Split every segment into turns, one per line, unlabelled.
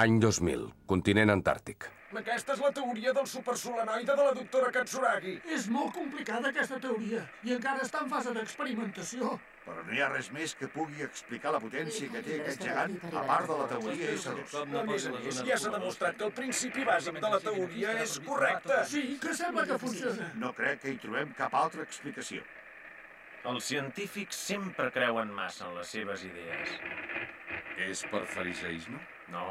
Any 2000, continent antàrtic.
Aquesta és la teoria del supersolenoide de la doctora Katsuragi.
És molt complicada aquesta teoria i encara està en fase d'experimentació.
Però no hi ha res més que pugui explicar la potència que té aquest gegant, a part de la teoria S2.
A més a més, ja s'ha demostrat que el principi bàsic de la teoria és correcte.
Sí, que sembla que funciona.
No crec que hi trobem cap altra explicació.
Els científics sempre creuen massa en les seves idees.
És per fariseisme?
No,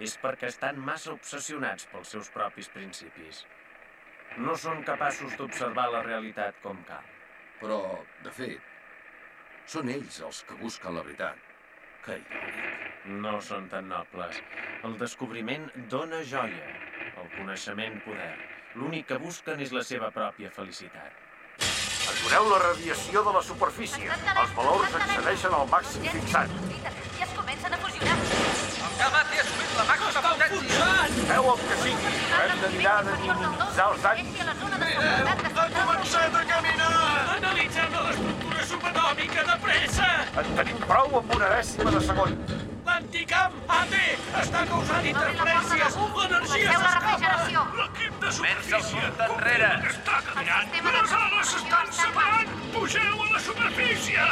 és perquè estan massa obsessionats pels seus propis principis. No són capaços d'observar la realitat com cal.
Però, de fet, són ells els que busquen la veritat. Que irònic.
No són tan nobles. El descobriment dona joia. El coneixement, poder. L'únic que busquen és la seva pròpia felicitat.
Atureu la radiació de la superfície. Els valors excedeixen el màxim fixat. Feu el que sigui, hem de mirar de minimitzar els danys.
La
començat a caminar!
Analitzem l'estructura subatòmica de pressa.
En tenim prou amb una dècima de segon.
L'anticamp AT està causant interferències. L'energia s'escapa. L'equip de
Comença el
superfície
compte enrere.
està caminant. Les ales estan separant. Pugeu a la superfície.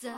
在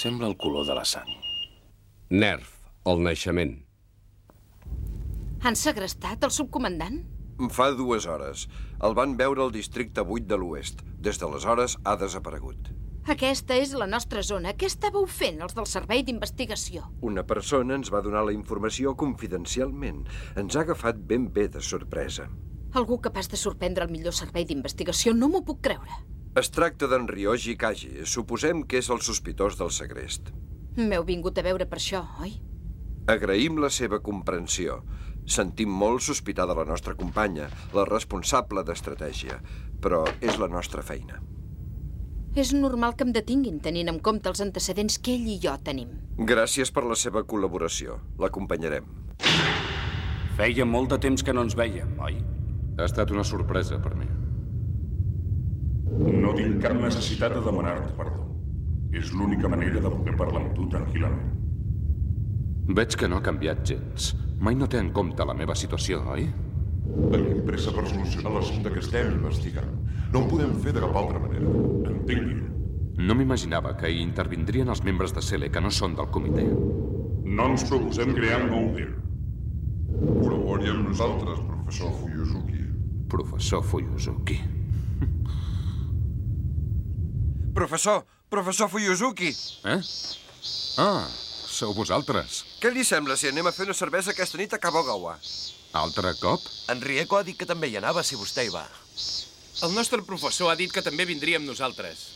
Sembla el color de la sang. Nerf, el naixement.
Han segrestat el subcomandant?
Fa dues hores. El van veure al districte 8 de l'oest. Des d'aleshores ha desaparegut.
Aquesta és la nostra zona. Què estàveu fent, els del Servei d'Investigació?
Una persona ens va donar la informació confidencialment. Ens ha agafat ben bé de sorpresa.
Algú capaç de sorprendre el millor servei d'investigació no m'ho puc creure.
Es tracta d'en Ryoji Kaji. Suposem que és el sospitós del segrest.
M'heu vingut a veure per això, oi?
Agraïm la seva comprensió. Sentim molt sospitar de la nostra companya, la responsable d'estratègia, però és la nostra feina.
És normal que em detinguin tenint en compte els antecedents que ell i jo tenim.
Gràcies per la seva col·laboració. L'acompanyarem.
Feia molt de temps que no ens veiem, oi?
Ha estat una sorpresa per mi.
No tinc cap necessitat de demanar-te perdó. És l'única manera de poder parlar amb tu tranquil·lament.
Veig que no ha canviat gens. Mai no té en compte la meva situació, oi?
Tenim pressa per solucionar l'assumpte que estem investigant. No ho podem fer de cap altra manera. Entenguin.
No m'imaginava que hi intervindrien els membres de Sele que no són del comitè.
No ens proposem crear un nou dir. Col·labori amb nosaltres, professor Fuyuzuki.
Professor Fuyuzuki.
Professor! Professor Fuyuzuki!
Eh? Ah, sou vosaltres.
Què li sembla si anem a fer una cervesa aquesta nit a Kabogawa?
Altre cop?
En Rieko ha dit que també hi anava si vostè hi va.
El nostre professor ha dit que també vindria amb nosaltres.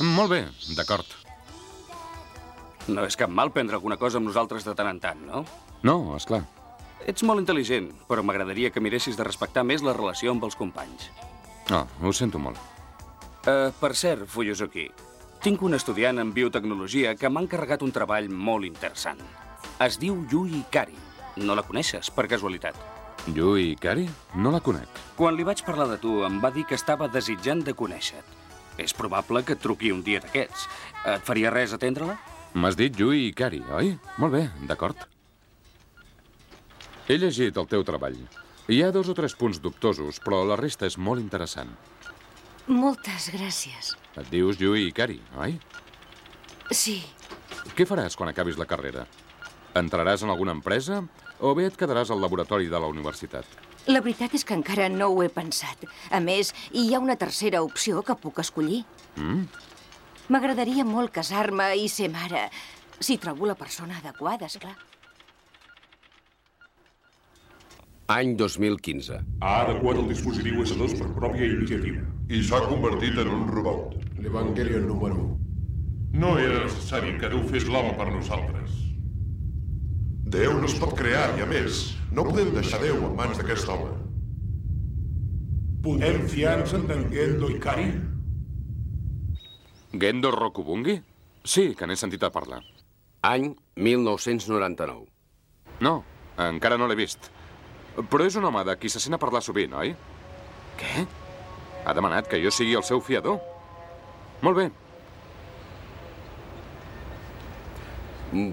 Molt bé, d'acord.
No és cap mal prendre alguna cosa amb nosaltres de tant en tant, no?
No, és clar.
Ets molt intel·ligent, però m'agradaria que miressis de respectar més la relació amb els companys.
No, ho sento molt.
Uh, per cert, Fuyuzuki, tinc un estudiant en biotecnologia que m'ha encarregat un treball molt interessant. Es diu Yui Kari. No la coneixes, per casualitat.
Yui Kari? No la conec.
Quan li vaig parlar de tu, em va dir que estava desitjant de conèixer-te. És probable que et truqui un dia d'aquests. Et faria res atendre-la?
M'has dit Yui Kari, oi? Molt bé, d'acord. He llegit el teu treball. Hi ha dos o tres punts dubtosos, però la resta és molt interessant.
Moltes gràcies.
Et dius Yui Kari, oi?
Sí.
Què faràs quan acabis la carrera? Entraràs en alguna empresa o bé et quedaràs al laboratori de la universitat?
La veritat és que encara no ho he pensat. A més, hi ha una tercera opció que puc escollir.
Mm?
M'agradaria molt casar-me i ser mare, si trobo la persona adequada, és clar.
Any 2015.
Ha adequat el dispositiu S2 per pròpia iniciativa. I s'ha convertit en un robot.
L'Evangelion número 1.
No era necessari que Déu fes l'home per nosaltres. Déu no es pot crear i, a més, no podem deixar Déu en mans d'aquest home.
Podem fiar-nos en Gendo Ikari?
Gendo Rokubungi? Sí, que n'he sentit a parlar.
Any 1999.
No, encara no l'he vist. Però és un home de qui se sent a parlar sovint, oi? Què? Ha demanat que jo sigui el seu fiador. Molt bé.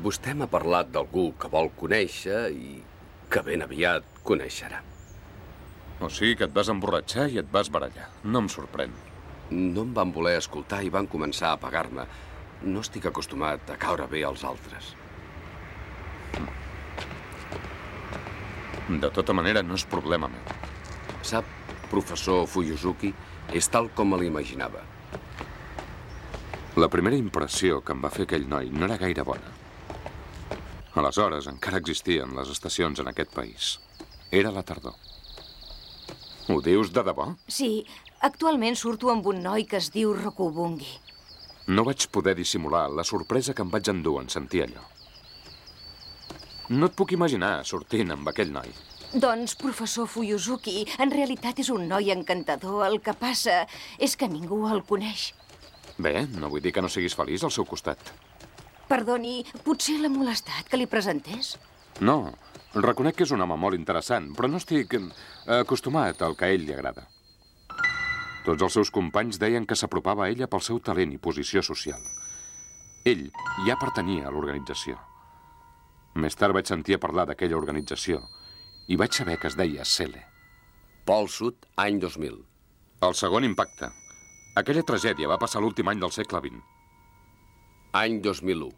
Vostè m'ha parlat d'algú que vol conèixer i que ben aviat coneixerà.
O sigui que et vas emborratxar i et vas barallar. No em sorprèn.
No em van voler escoltar i van començar a pagar-me. No estic acostumat a caure bé als altres.
De tota manera, no és problema meu.
Sap, professor Fuyuzuki, és tal com me l'imaginava.
La primera impressió que em va fer aquell noi no era gaire bona. Aleshores, encara existien les estacions en aquest país. Era la tardor. Ho dius de debò?
Sí, actualment surto amb un noi que es diu Rokubungi.
No vaig poder dissimular la sorpresa que em vaig endur en sentir allò. No et puc imaginar sortint amb aquell noi.
Doncs, professor Fuyuzuki, en realitat és un noi encantador. El que passa és que ningú el coneix.
Bé, no vull dir que no siguis feliç al seu costat.
Perdoni, potser l'ha molestat que li presentés?
No, reconec que és un home molt interessant, però no estic eh, acostumat al que a ell li agrada. Tots els seus companys deien que s'apropava a ella pel seu talent i posició social. Ell ja pertanyia a l'organització. Més tard vaig sentir a parlar d'aquella organització i vaig saber que es deia Cele.
Pol Sud, any 2000.
El segon impacte. Aquella tragèdia va passar l'últim any del segle XX.
Any 2001.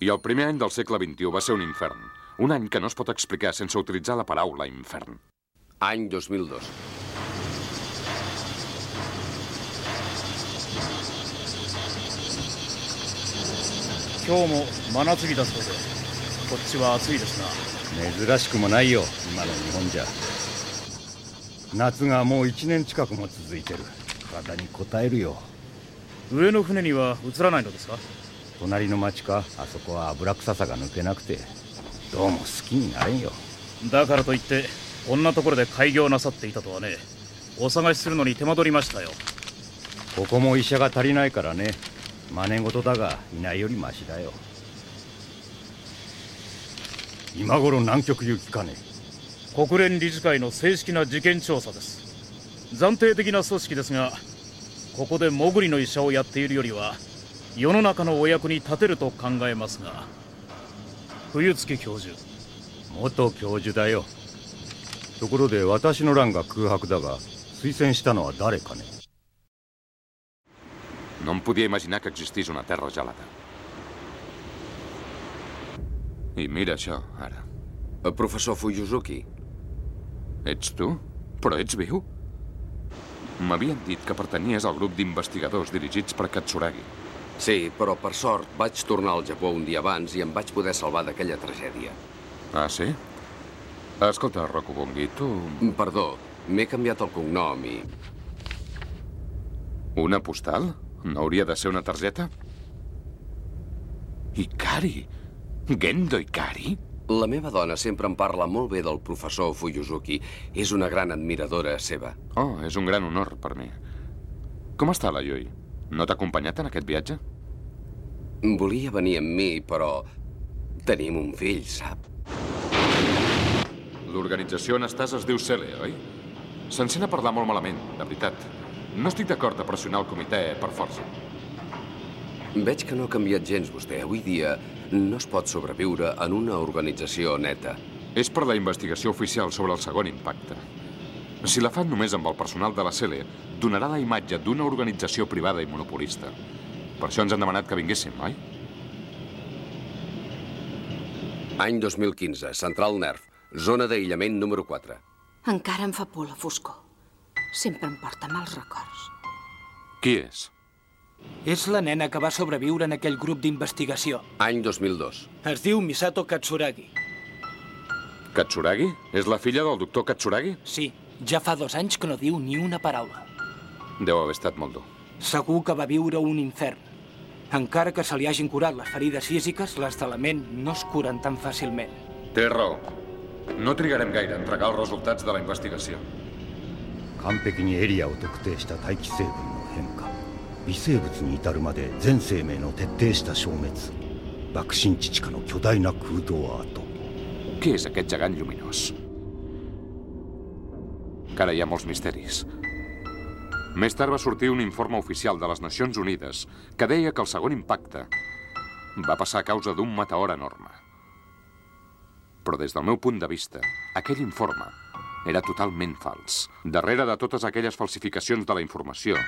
I el primer any del segle XXI va ser un infern. Un any que no es pot explicar sense utilitzar la paraula infern.
Any 2002.
今日も真夏日だそうで こっちは暑いですな。
珍しくもないよ今の日本じゃ。夏がもう1年近くも続いてる。体に応えるよ。
上の船には移らないのですか？
隣の町か？あそこは油臭さが抜けなくて。どうも好きになれんよ。
だからといってこんなところで開業なさっていたとはねお探しするのに手間取りましたよ。
ここも医者が足りないからね。真似事だがいないよりマシだよ今頃南極行きかね。
国連理事会の正式な事件調査です。暫定的な組織ですがここで潜りの医者をやっているよりは世の中のお役に立てると考えますが。冬月教授。
元教授だよ。ところで私の欄が空白だが推薦したのは誰かね。
No em podia imaginar que existís una terra gelada. I mira això, ara.
El professor Fuyuzuki.
Ets tu? Però ets viu? M'havien dit que pertanyies al grup d'investigadors dirigits per Katsuragi.
Sí, però per sort vaig tornar al Japó un dia abans i em vaig poder salvar d'aquella tragèdia.
Ah, sí? Escolta, Rokubongi, tu...
Perdó, m'he canviat el cognom i...
Una postal? No hauria de ser una targeta? Ikari? Gendo Ikari?
La meva dona sempre em parla molt bé del professor Fuyuzuki. És una gran admiradora seva.
Oh, és un gran honor per mi. Com està la Yui? No t'ha acompanyat en aquest viatge?
Volia venir amb mi, però tenim un fill, sap?
L'organització on estàs es diu Cele, oi? S'encén a parlar molt malament, de veritat. No estic d'acord a pressionar el comitè per força.
Veig que no ha canviat gens vostè. Avui dia no es pot sobreviure en una organització neta.
És per la investigació oficial sobre el segon impacte. Si la fan només amb el personal de la CELE, donarà la imatge d'una organització privada i monopolista. Per això ens han demanat que vinguéssim, oi?
Any 2015, Central Nerv, zona d'aïllament número 4.
Encara em fa por la foscor. Sempre em porta mals records.
Qui és?
És la nena que va sobreviure en aquell grup d'investigació.
Any 2002.
Es diu Misato Katsuragi.
Katsuragi? És la filla del doctor Katsuragi?
Sí, ja fa dos anys que no diu ni una paraula.
Deu haver estat molt dur.
Segur que va viure un infern. Encara que se li hagin curat les ferides físiques, les de la ment no es curen tan fàcilment.
Té raó. No trigarem gaire a entregar els resultats de la investigació.
完璧にエリアを特定した大気成分の変化 微生物に至るまで全生命の徹底した消滅爆心地地下の巨大な空洞跡
Què és aquest gegant lluminós? Encara hi ha molts misteris. Més tard va sortir un informe oficial de les Nacions Unides que deia que el segon impacte va passar a causa d'un meteor enorme. Però des del meu punt de vista, aquell informe era totalment fals. Darrere de totes aquelles falsificacions de la informació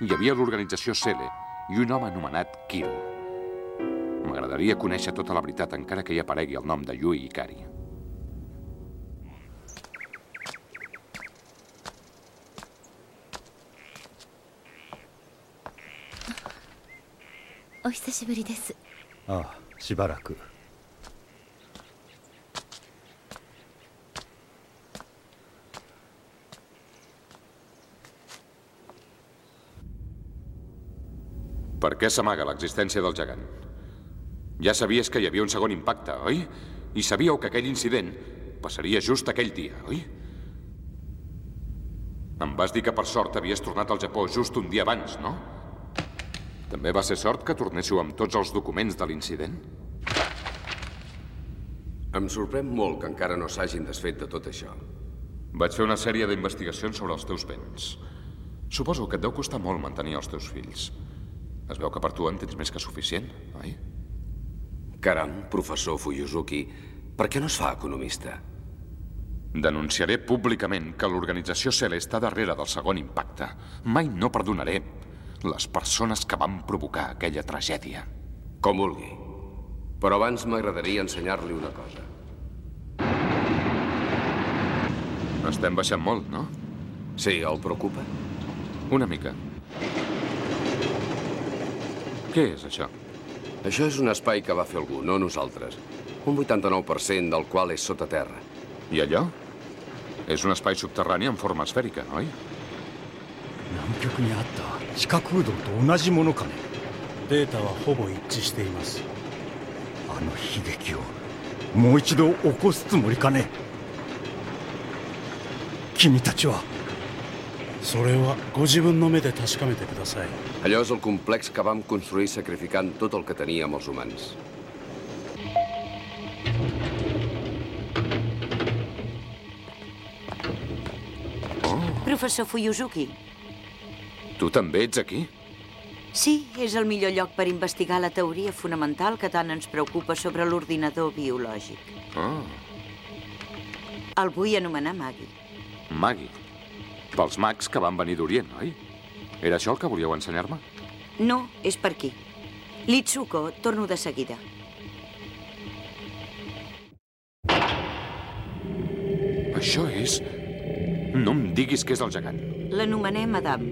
hi havia l'organització Cele i un home anomenat Kiro. M'agradaria conèixer tota la veritat encara que hi aparegui el nom de Yui Ikari.「
お久しぶりです
ああしばらく
Per què s'amaga l'existència del gegant? Ja sabies que hi havia un segon impacte, oi? I sabíeu que aquell incident passaria just aquell dia, oi? Em vas dir que per sort havies tornat al Japó just un dia abans, no? També va ser sort que tornéssiu amb tots els documents de l'incident?
Em sorprèn molt que encara no s'hagin desfet de tot això.
Vaig fer una sèrie d'investigacions sobre els teus béns. Suposo que et deu costar molt mantenir els teus fills. Es veu que per tu en tens més que suficient, oi?
Caram, professor Fuyuzuki, per què no es fa economista?
Denunciaré públicament que l'organització Cele està darrere del segon impacte. Mai no perdonaré les persones que van provocar aquella tragèdia.
Com vulgui. Però abans m'agradaria ensenyar-li una cosa.
Estem baixant molt, no?
Sí, el preocupa?
Una mica. Què és això?
Això és un espai que va fer algú, no nosaltres. Un 89% del qual és sota terra.
I allò? És un espai subterrani en forma esfèrica, oi?
南極にあった地下空洞と同じものかね
データはほぼ一致しています
あの悲劇をもう一度起こすつもりかね君たちは
それはご自分の目で確かめてください
Allò és el complex que vam construir sacrificant tot el que teníem els humans.
Professor Fuyuzuki.
Tu també ets aquí?
Sí, és el millor lloc per investigar la teoria fonamental que tant ens preocupa sobre l'ordinador biològic.
Ah,
El vull anomenar Maggie.
Maggie. Pels mags que van venir d'Orient, oi? Era això el que volíeu ensenyar-me?
No, és per aquí. Litsuko, torno de seguida.
Això és... No em diguis que és el gegant.
L'anomenem Adam.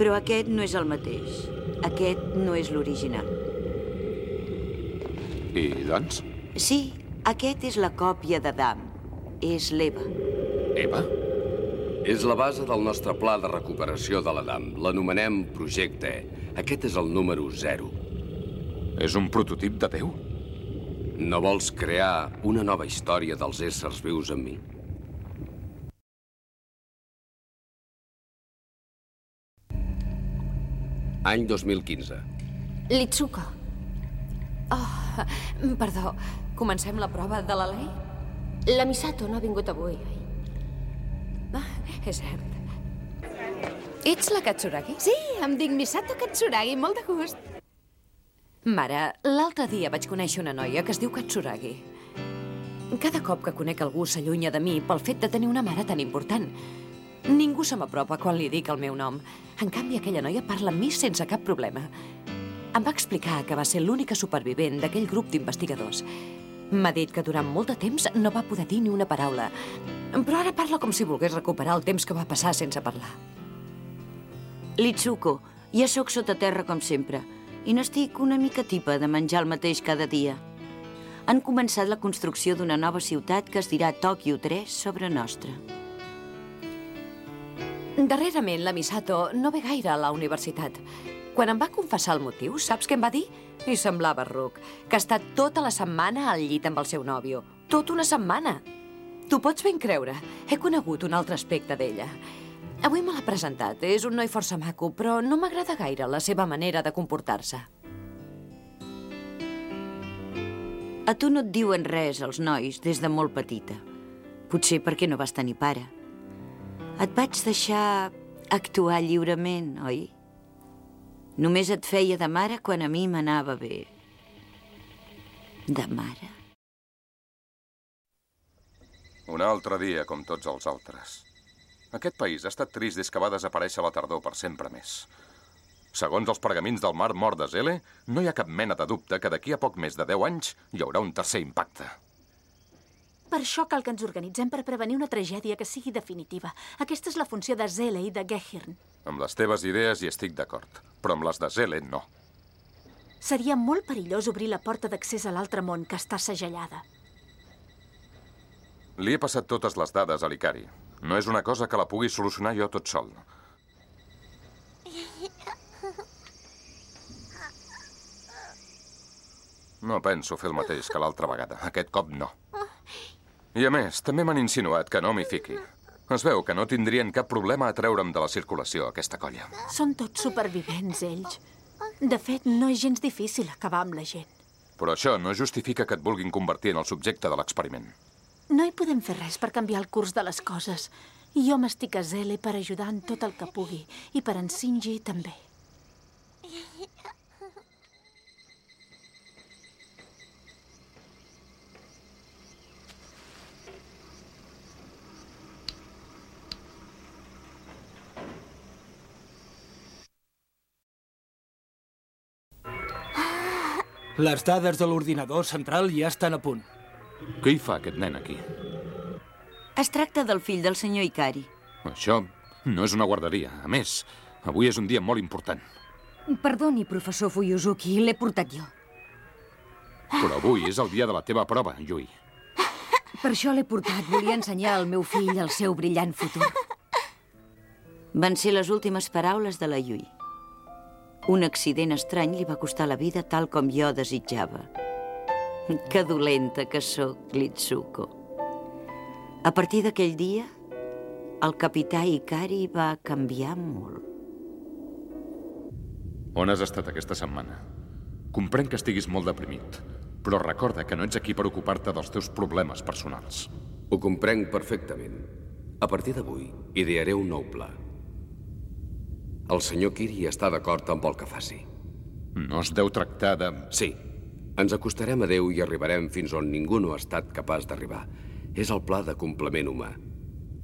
Però aquest no és el mateix. Aquest no és l'original.
I, doncs?
Sí, aquest és la còpia d'Adam. és l'Eva.
Eva? És la base del nostre pla de recuperació de l'Adam. L'anomenem Projecte. Aquest és el número 0.
És un prototip de Déu?
No vols crear una nova història dels éssers vius amb mi? Any 2015.
Litsuko. Oh, perdó. Comencem la prova de la lei?
La Misato no ha vingut avui, oi?
És cert. Ets la Katsuragi?
Sí, em dic Misato Katsuragi, molt de gust.
Mare, l'altre dia vaig conèixer una noia que es diu Katsuragi. Cada cop que conec algú s'allunya de mi pel fet de tenir una mare tan important. Ningú se m'apropa quan li dic el meu nom. En canvi, aquella noia parla amb mi sense cap problema. Em va explicar que va ser l'única supervivent d'aquell grup d'investigadors. M'ha dit que durant molt de temps no va poder dir ni una paraula. Però ara parla com si volgués recuperar el temps que va passar sense parlar.
Litsuko, ja sóc sota terra com sempre. I n'estic una mica tipa de menjar el mateix cada dia. Han començat la construcció d'una nova ciutat que es dirà Tòquio 3 sobre nostra.
Darrerament, la Misato no ve gaire a la universitat. Quan em va confessar el motiu, saps què em va dir? I semblava ruc, que ha estat tota la setmana al llit amb el seu nòvio. Tota una setmana! T'ho pots ben creure. He conegut un altre aspecte d'ella. Avui me l'ha presentat. És un noi força maco, però no m'agrada gaire la seva manera de comportar-se.
A tu no et diuen res, els nois, des de molt petita. Potser perquè no vas tenir pare. Et vaig deixar actuar lliurement, oi? Només et feia de mare quan a mi m'anava bé. De mare?
Un altre dia, com tots els altres. Aquest país ha estat trist des que va desaparèixer la tardor per sempre més. Segons els pergamins del mar mort de Zele, no hi ha cap mena de dubte que d'aquí a poc més de 10 anys hi haurà un tercer impacte.
Per això cal que ens organitzem per prevenir una tragèdia que sigui definitiva. Aquesta és la funció de Zele i de Gehirn.
Amb les teves idees hi estic d'acord, però amb les de Zele no.
Seria molt perillós obrir la porta d'accés a l'altre món, que està segellada.
Li he passat totes les dades a l'Icari. No és una cosa que la pugui solucionar jo tot sol. No penso fer el mateix que l'altra vegada. Aquest cop no. I a més, també m'han insinuat que no m'hi fiqui. Es veu que no tindrien cap problema a treure'm de la circulació, aquesta colla.
Són tots supervivents, ells. De fet, no és gens difícil acabar amb la gent.
Però això no justifica que et vulguin convertir en el subjecte de l'experiment.
No hi podem fer res per canviar el curs de les coses. I jo m'estic a Zele per ajudar en tot el que pugui. I per en Sinji també.
Les dades de l'ordinador central ja estan a punt.
Què hi fa aquest nen aquí?
Es tracta del fill del senyor Ikari.
Això no és una guarderia. A més, avui és un dia molt important.
Perdoni, professor Fuyuzuki, l'he portat jo.
Però avui és el dia de la teva prova, Yui.
Per això l'he portat. Volia ensenyar al meu fill el seu brillant futur.
Van ser les últimes paraules de la Yui. Un accident estrany li va costar la vida tal com jo desitjava. Que dolenta que sóc, Glitsuko. A partir d'aquell dia, el capità Ikari va canviar molt.
On has estat aquesta setmana? Comprenc que estiguis molt deprimit, però recorda que no ets aquí per ocupar-te dels teus problemes personals.
Ho comprenc perfectament. A partir d'avui, idearé un nou pla. El senyor Kiri està d'acord amb el que faci.
No es deu tractar de...
Sí. Ens acostarem a Déu i arribarem fins on ningú no ha estat capaç d'arribar. És el pla de complement humà.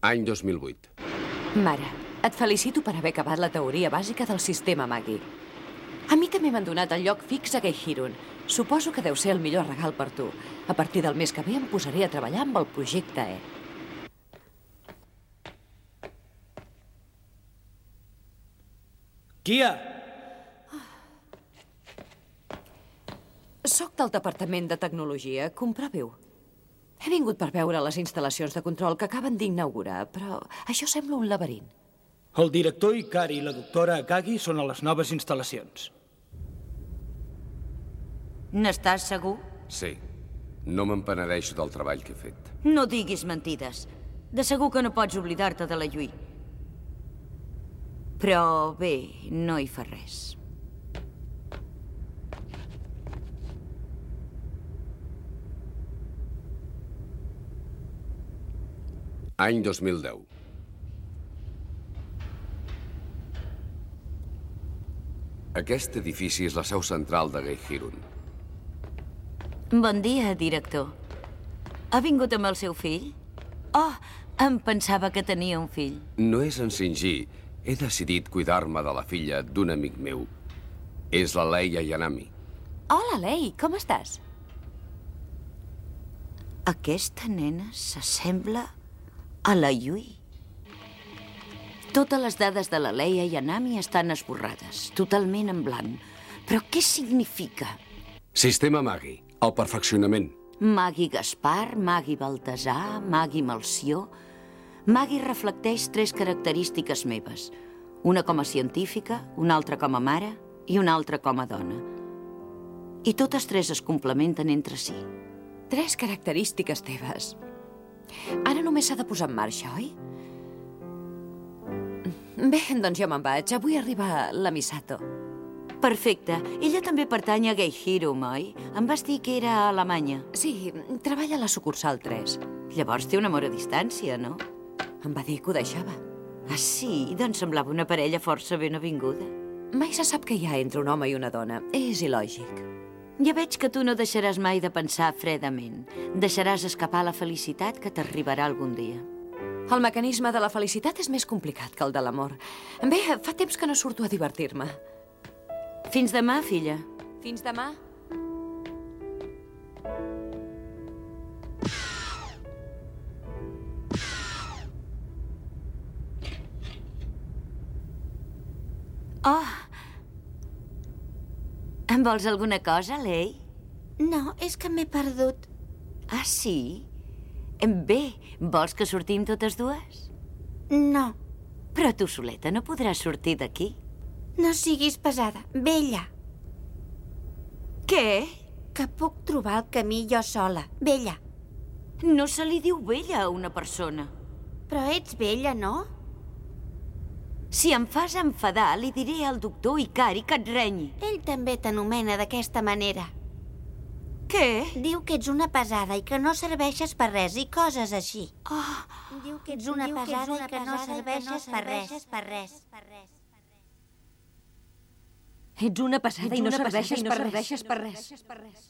Any 2008.
Mare, et felicito per haver acabat la teoria bàsica del sistema Magi. A mi també m'han donat el lloc fix a Geihirun. Suposo que deu ser el millor regal per tu. A partir del mes que ve em posaré a treballar amb el projecte E.
Kia!
Soc del Departament de Tecnologia. Comproveu. He vingut per veure les instal·lacions de control que acaben d'inaugurar, però això sembla un laberint.
El director Ikari i la doctora Akagi són a les noves instal·lacions.
N'estàs segur?
Sí. No me'n penedeixo del treball que he fet.
No diguis mentides. De segur que no pots oblidar-te de la Lluí. Però bé, no hi fa res.
Any 2010. Aquest edifici és la seu central de Geihirun.
Bon dia, director. Ha vingut amb el seu fill? Oh, em pensava que tenia un fill.
No és en Shinji. He decidit cuidar-me de la filla d'un amic meu. És la Leia Yanami.
Hola, Lei, com estàs?
Aquesta nena s'assembla a la Yui. Totes les dades de la Leia i Anami estan esborrades, totalment en blanc. Però què significa?
Sistema Magi. El perfeccionament.
Magui Gaspar, Magui Baltasar, Magui Malció... Magui reflecteix tres característiques meves. Una com a científica, una altra com a mare i una altra com a dona. I totes tres es complementen entre si.
Tres característiques teves. Ara només s'ha de posar en marxa, oi? Bé, doncs jo me'n vaig. Avui arriba la Misato.
Perfecte. Ella també pertany a Geihirum, oi? Em vas dir que era a Alemanya.
Sí, treballa a la sucursal 3.
Llavors té un amor a distància, no?
Em va dir que ho deixava.
Ah, sí? Doncs semblava una parella força ben avinguda.
Mai se sap què hi ha entre un home i una dona. És il·lògic.
Ja veig que tu no deixaràs mai de pensar fredament. Deixaràs escapar la felicitat que t'arribarà algun dia.
El mecanisme de la felicitat és més complicat que el de l'amor. Bé, fa temps que no surto a divertir-me.
Fins demà, filla.
Fins demà.
Vols alguna cosa, Lei?
No, és que m'he perdut.
Ah, sí? Bé, vols que sortim totes dues?
No.
Però tu soleta no podràs sortir d'aquí.
No siguis pesada. Vella.
Què?
Que puc trobar el camí jo sola. Vella.
No se li diu vella a una persona.
Però ets vella, no?
Si em fas enfadar, li diré al doctor Ikari que et renyi.
Ell també t'anomena d'aquesta manera.
Què?
Diu que ets una pesada i que no serveixes per res i coses així.
Oh.
Diu que ets una
Diu que ets
pesada i que no
pesada
serveixes
no
per res.
serveixes
Per res. Per res.
Ets una passada
Ets
i no serveixes
i no
per
serveixes
res.
per res.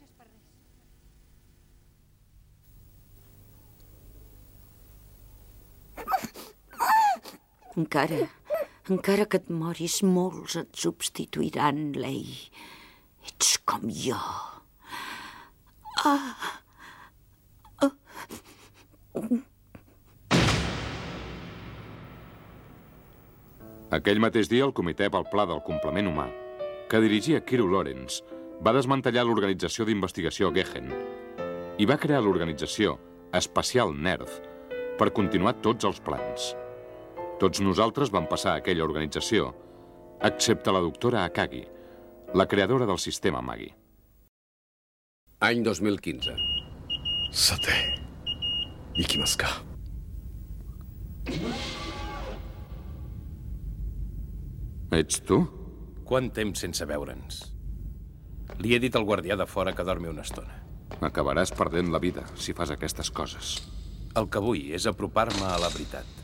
Encara, encara que et moris, molts et substituiran, Lei. Ets com jo. Ah.
Aquell mateix dia, el Comitè pel Pla del Complement Humà, que dirigia Kiro Lorenz, va desmantellar l'organització d'investigació Gehen i va crear l'organització Espacial NERD per continuar tots els plans. Tots nosaltres vam passar a aquella organització, excepte la doctora Akagi, la creadora del sistema Magi.
Any 2015.
Sate, ikimasu ka.
Ets tu?
Quant temps sense veure'ns? Li he dit al guardià de fora que dormi una estona.
Acabaràs perdent la vida si fas aquestes coses.
El que vull és apropar-me a la veritat.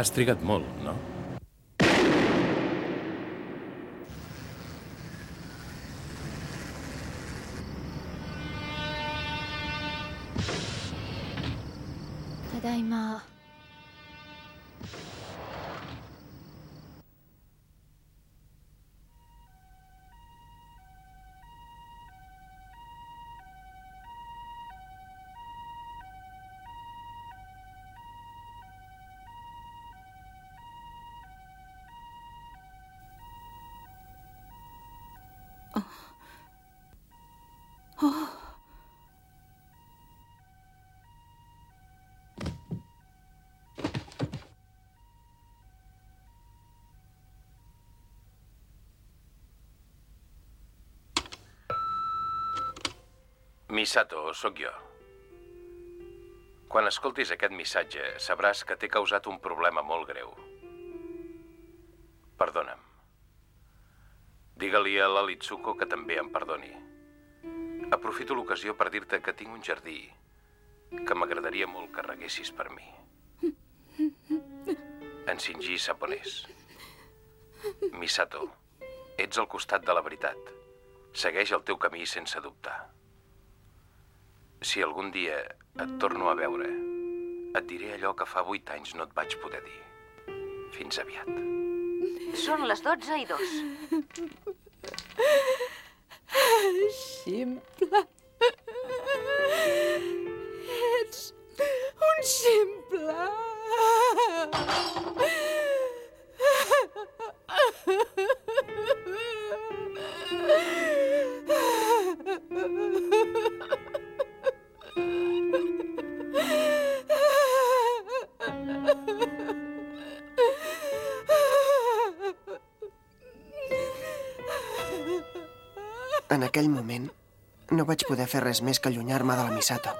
Has trigat molt, no? Misato, sóc jo. Quan escoltis aquest missatge, sabràs que t'he causat un problema molt greu. Perdona'm. Digue-li a l'Alitsuko que també em perdoni. Aprofito l'ocasió per dir-te que tinc un jardí que m'agradaria molt que reguessis per mi. En Shinji Saponés. Misato, ets al costat de la veritat. Segueix el teu camí sense dubtar. Si algun dia et torno a veure, et diré allò que fa vuit anys no et vaig poder dir. Fins aviat.
Són les 12 i 2.
Ximple.
Aquell moment, no vaig poder fer res més que allunyar-me de la Misato.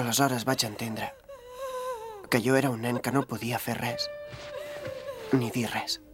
Aleshores vaig entendre que jo era un nen que no podia fer res, ni dir res.「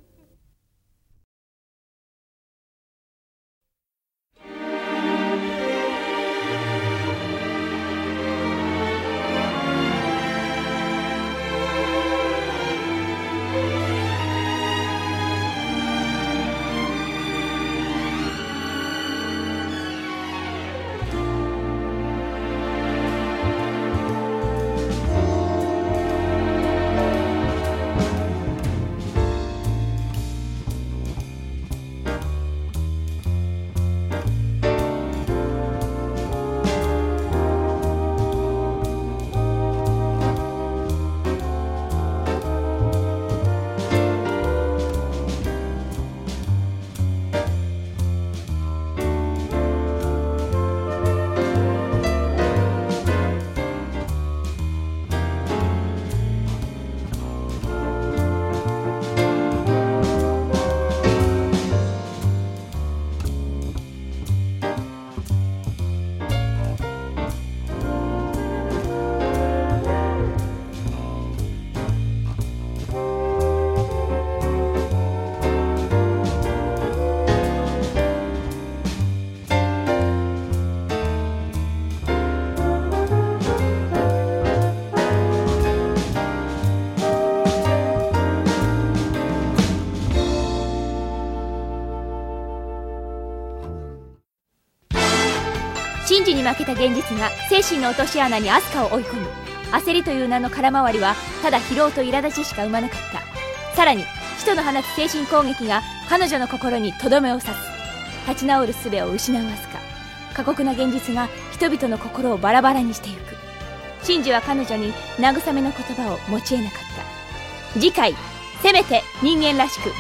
けた現実が精神の落とし穴にアスカを追い込む。焦りという名の空回りはただ疲労と苛立ちしか生まなかった。さらに使徒の放つ精神攻撃が彼女の心にとどめを刺す。立ち直る術を失うアスカ過酷な現実が人々の心をバラバラにしていく。シンジは彼女に慰めの言葉を持ち得なかった。次回せめて人間らしく。